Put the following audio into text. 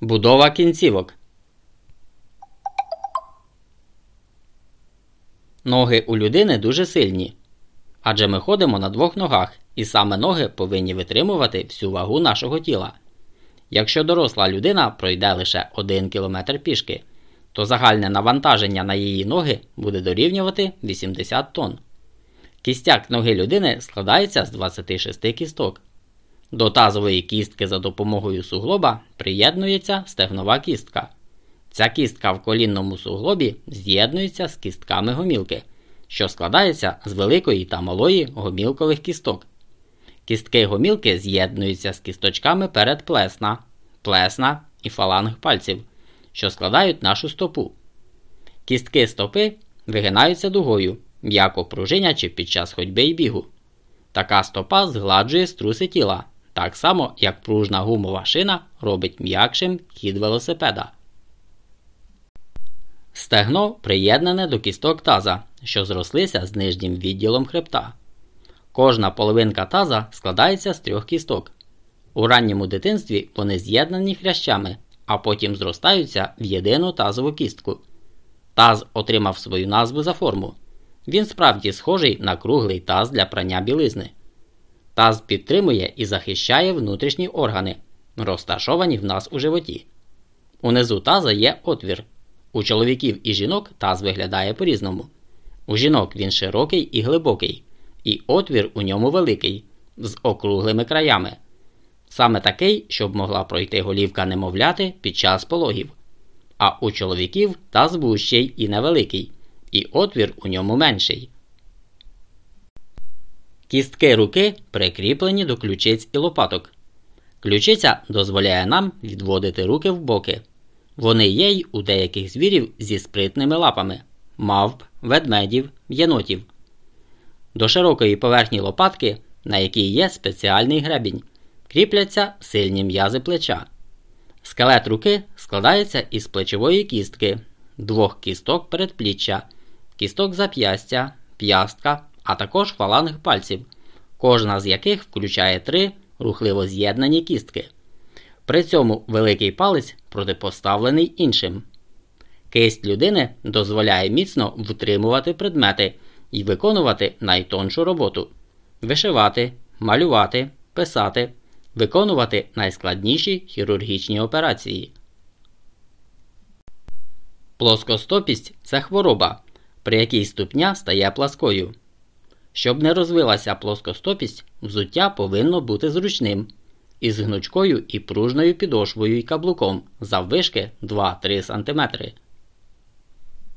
Будова кінцівок. Ноги у людини дуже сильні. Адже ми ходимо на двох ногах, і саме ноги повинні витримувати всю вагу нашого тіла. Якщо доросла людина пройде лише 1 км пішки, то загальне навантаження на її ноги буде дорівнювати 80 тонн. Кістяк ноги людини складається з 26 кісток. До тазової кістки за допомогою суглоба приєднується стегнова кістка. Ця кістка в колінному суглобі з'єднується з кістками гомілки, що складається з великої та малої гомілкових кісток. Кістки гомілки з'єднуються з кісточками передплесна, плесна і фаланг пальців, що складають нашу стопу. Кістки стопи вигинаються дугою, м'яко пружинячи під час ходьби і бігу. Така стопа згладжує струси тіла, так само як пружна гумова шина робить м'якшим хід велосипеда. Стегно приєднане до кісток таза, що зрослися з нижнім відділом хребта. Кожна половинка таза складається з трьох кісток. У ранньому дитинстві вони з'єднані хрящами, а потім зростаються в єдину тазову кістку. Таз отримав свою назву за форму. Він справді схожий на круглий таз для прання білизни. Таз підтримує і захищає внутрішні органи, розташовані в нас у животі. Унизу таза є отвір. У чоловіків і жінок таз виглядає по-різному. У жінок він широкий і глибокий, і отвір у ньому великий, з округлими краями. Саме такий, щоб могла пройти голівка немовляти під час пологів. А у чоловіків таз вущий і невеликий, і отвір у ньому менший. Кістки руки прикріплені до ключиць і лопаток. Ключиця дозволяє нам відводити руки в боки. Вони є й у деяких звірів зі спритними лапами мавп, ведмедів, єнотів. До широкої поверхні лопатки, на якій є спеціальний гребінь, кріпляться сильні м'язи плеча. Скелет руки складається із плечової кістки, двох кісток передпліччя, кісток зап'ястя, п'ястка, а також фаланг пальців, кожна з яких включає три рухливо з'єднані кістки. При цьому великий палець протипоставлений іншим. Кисть людини дозволяє міцно втримувати предмети і виконувати найтоншу роботу вишивати, малювати, писати, виконувати найскладніші хірургічні операції. Плоскостопість це хвороба, при якій ступня стає пласкою. Щоб не розвилася плоскостопість, взуття повинно бути зручним із гнучкою і пружною підошвою і каблуком заввишки 2-3 см.